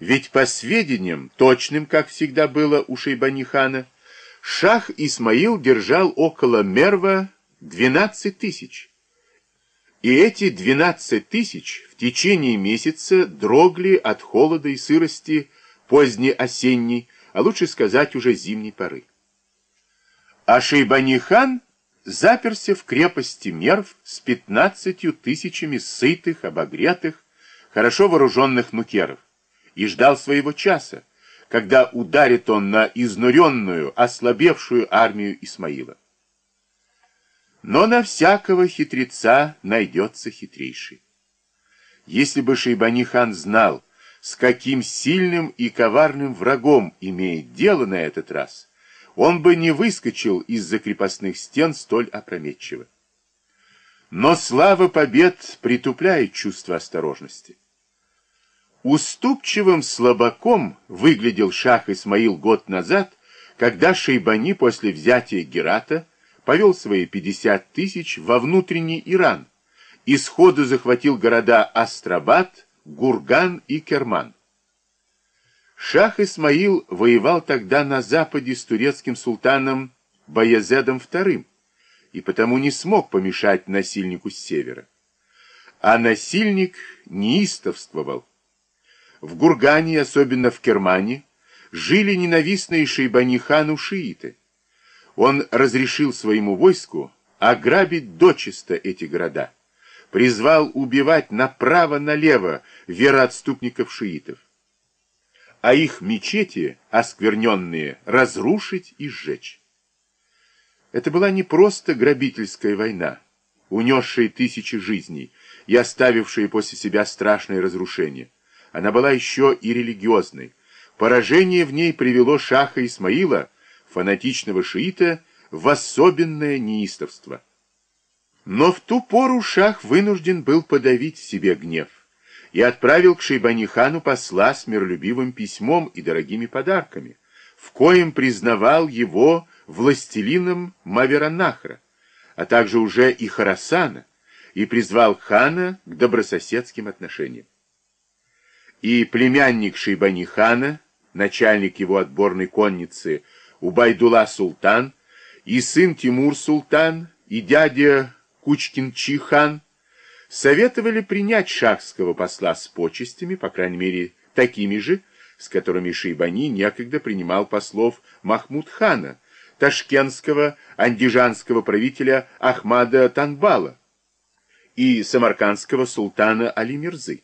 Ведь по сведениям, точным, как всегда было у Шейбани-хана, Шах Исмаил держал около Мерва 12 тысяч. И эти 12 тысяч в течение месяца дрогли от холода и сырости поздней осенней, а лучше сказать уже зимней поры. А Шейбани-хан заперся в крепости Мерв с 15 тысячами сытых, обогретых, хорошо вооруженных нукеров и ждал своего часа, когда ударит он на изнуренную, ослабевшую армию Исмаила. Но на всякого хитреца найдется хитрейший. Если бы Шейбани-хан знал, с каким сильным и коварным врагом имеет дело на этот раз, он бы не выскочил из-за крепостных стен столь опрометчиво. Но слава побед притупляет чувство осторожности. Уступчивым слабаком выглядел шах Исмаил год назад, когда Шейбани после взятия Герата повел свои 50 тысяч во внутренний Иран и сходу захватил города Астрабад, Гурган и Керман. Шах Исмаил воевал тогда на западе с турецким султаном Баязедом II и потому не смог помешать насильнику с севера. А насильник неистовствовал, в Гургане, особенно в Кермане, жили ненавистные Шейбани-хану шииты. Он разрешил своему войску ограбить дочисто эти города, призвал убивать направо-налево вероотступников шиитов, а их мечети, оскверненные, разрушить и сжечь. Это была не просто грабительская война, унесшая тысячи жизней и оставившая после себя страшные разрушения. Она была еще и религиозной. Поражение в ней привело шаха Исмаила, фанатичного шиита, в особенное неистовство. Но в ту пору шах вынужден был подавить в себе гнев и отправил к Шейбанихану посла с миролюбивым письмом и дорогими подарками, в коем признавал его властелином Маверанахра, а также уже и Харасана, и призвал хана к добрососедским отношениям и племянник Шейбани-хана, начальник его отборной конницы Убайдула Султан, и сын Тимур Султан, и дядя Кучкин-хан советовали принять шахского посла с почестями, по крайней мере, такими же, с которыми Шейбани некогда принимал послов Махмуд-хана, ташкентского, андижанского правителя Ахмада Танбала и самаркандского султана Али-Мирзы.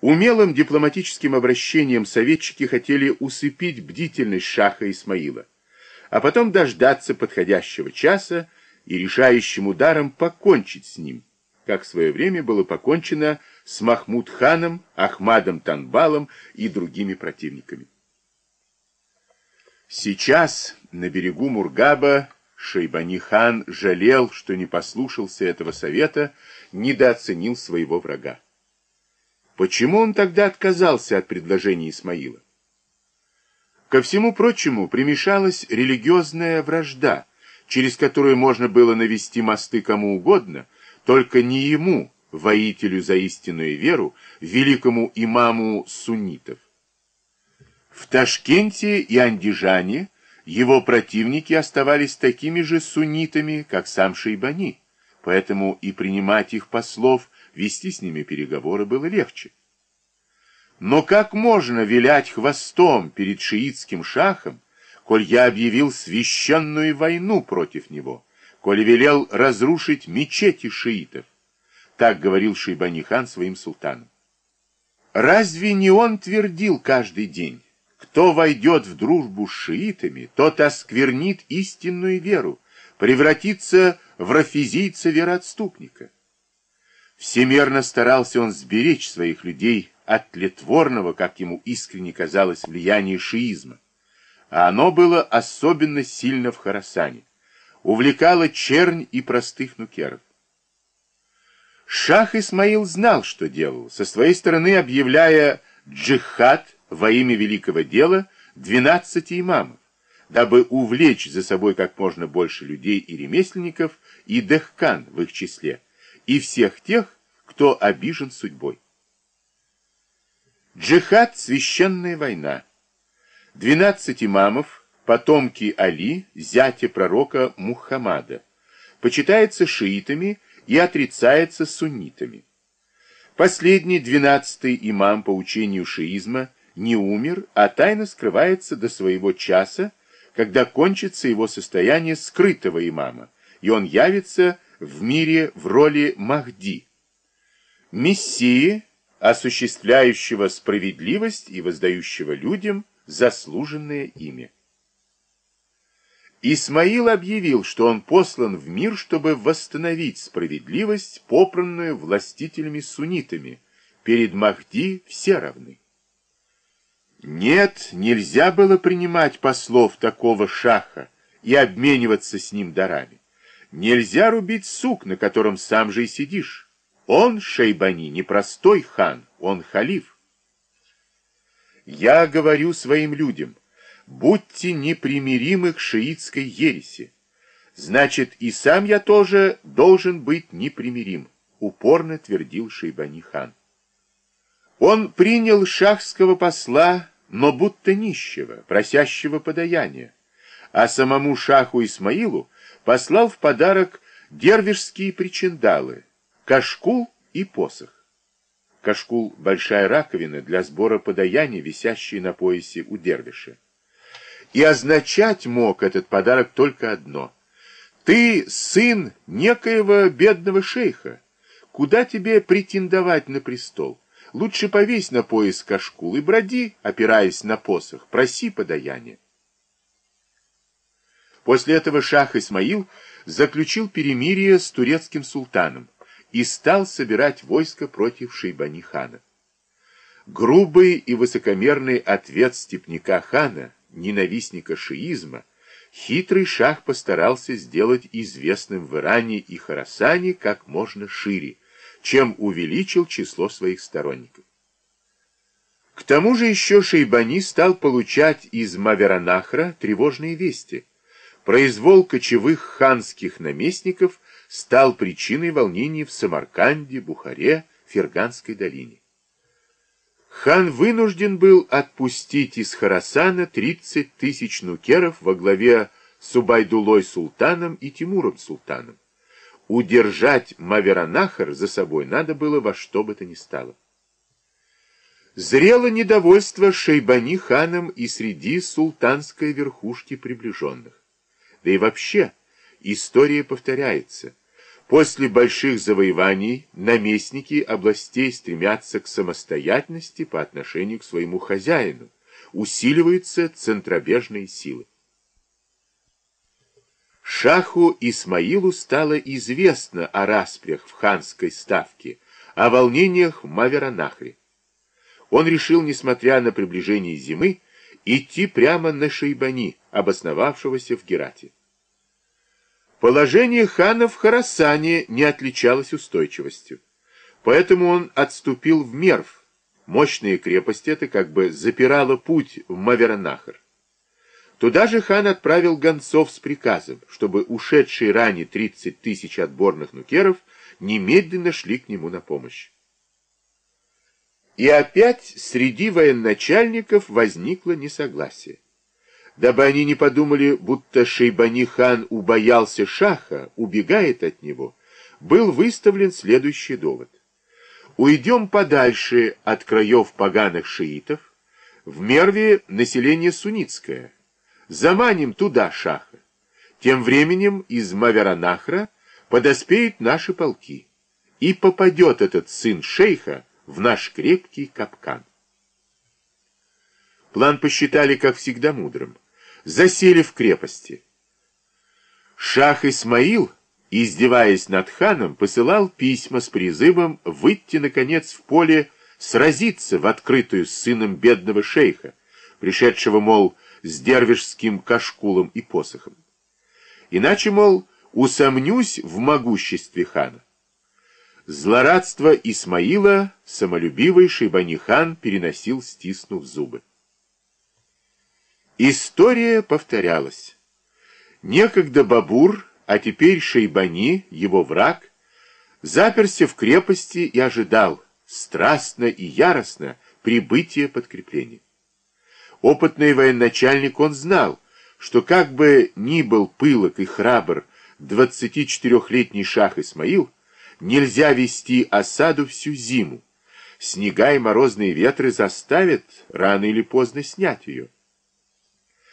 Умелым дипломатическим обращением советчики хотели усыпить бдительность шаха Исмаила, а потом дождаться подходящего часа и решающим ударом покончить с ним, как в свое время было покончено с Махмуд-ханом, Ахмадом Танбалом и другими противниками. Сейчас на берегу Мургаба Шейбани-хан жалел, что не послушался этого совета, недооценил своего врага. Почему он тогда отказался от предложения Исмаила? Ко всему прочему примешалась религиозная вражда, через которую можно было навести мосты кому угодно, только не ему, воителю за истинную веру, великому имаму суннитов. В Ташкенте и Андижане его противники оставались такими же суннитами, как сам Шейбани, поэтому и принимать их послов вести с ними переговоры было легче. Но как можно вилять хвостом перед шиитским шахом, коль я объявил священную войну против него, коль велел разрушить мечети шиитов? Так говорил Шейбани-хан своим султанам. Разве не он твердил каждый день, кто войдет в дружбу с шиитами, тот осквернит истинную веру, превратится в рафизийца вероотступника? Всемерно старался он сберечь своих людей от тлетворного, как ему искренне казалось, влияния шиизма. А оно было особенно сильно в Харасане. Увлекало чернь и простых нукеров. Шах Исмаил знал, что делал, со своей стороны объявляя джихад во имя великого дела 12 имамов, дабы увлечь за собой как можно больше людей и ремесленников, и дехкан в их числе, и всех тех, кто обижен судьбой. Джихад – священная война. Двенадцать имамов, потомки Али, зятя пророка Мухаммада, почитается шиитами и отрицается суннитами. Последний, двенадцатый имам по учению шиизма, не умер, а тайно скрывается до своего часа, когда кончится его состояние скрытого имама, и он явится в мире в роли Махди, Мессии, осуществляющего справедливость и воздающего людям заслуженное имя. Исмаил объявил, что он послан в мир, чтобы восстановить справедливость, попранную властителями-суннитами. Перед Махди все равны. Нет, нельзя было принимать послов такого шаха и обмениваться с ним дарами. Нельзя рубить сук, на котором сам же и сидишь. Он, Шейбани, не простой хан, он халиф. Я говорю своим людям, будьте непримиримы к шиитской ереси. Значит, и сам я тоже должен быть непримирим, упорно твердил Шейбани хан. Он принял шахского посла, но будто нищего, просящего подаяния, а самому шаху Исмаилу послал в подарок дервишские причиндалы, кашкул и посох. Кашкул — большая раковина для сбора подаяния, висящая на поясе у дервиша. И означать мог этот подарок только одно. Ты сын некоего бедного шейха. Куда тебе претендовать на престол? Лучше повесь на пояс кашкул и броди, опираясь на посох, проси подаяние. После этого шах Исмаил заключил перемирие с турецким султаном и стал собирать войско против Шейбани-хана. Грубый и высокомерный ответ степняка хана, ненавистника шиизма, хитрый шах постарался сделать известным в Иране и Харасане как можно шире, чем увеличил число своих сторонников. К тому же еще Шейбани стал получать из Маверанахра тревожные вести. Произвол кочевых ханских наместников стал причиной волнений в Самарканде, Бухаре, Ферганской долине. Хан вынужден был отпустить из Харасана 30 тысяч нукеров во главе с Убайдулой султаном и Тимуром султаном. Удержать Маверанахар за собой надо было во что бы то ни стало. Зрело недовольство Шейбани ханом и среди султанской верхушки приближенных. Да и вообще, история повторяется. После больших завоеваний наместники областей стремятся к самостоятельности по отношению к своему хозяину, усиливаются центробежные силы. Шаху Исмаилу стало известно о распрях в ханской ставке, о волнениях в Маверанахре. Он решил, несмотря на приближение зимы, идти прямо на Шейбани, обосновавшегося в Герате. Положение хана в Харасане не отличалось устойчивостью, поэтому он отступил в Мерв. Мощная крепость эта как бы запирала путь в Маверанахар. Туда же хан отправил гонцов с приказом, чтобы ушедшие ранее 30 тысяч отборных нукеров немедленно шли к нему на помощь. И опять среди военачальников возникло несогласие. Дабы они не подумали, будто Шейбани-хан убоялся шаха, убегает от него, был выставлен следующий довод. Уйдем подальше от краев поганых шиитов, в Мерве население суннитское, Заманим туда шаха. Тем временем из Маверанахра подоспеют наши полки, и попадет этот сын шейха в наш крепкий капкан. План посчитали, как всегда, мудрым. Засели в крепости. Шах Исмаил, издеваясь над ханом, посылал письма с призывом выйти, наконец, в поле, сразиться в открытую с сыном бедного шейха, пришедшего, мол, с дервишским кашкулом и посохом. Иначе, мол, усомнюсь в могуществе хана. Злорадство Исмаила самолюбивый Шейбани-хан переносил, стиснув зубы. История повторялась. Некогда Бабур, а теперь Шейбани, его враг, заперся в крепости и ожидал, страстно и яростно, прибытия подкрепления. Опытный военачальник он знал, что как бы ни был пылок и храбр 24-летний шах Исмаил, нельзя вести осаду всю зиму. Снега и морозные ветры заставят рано или поздно снять ее.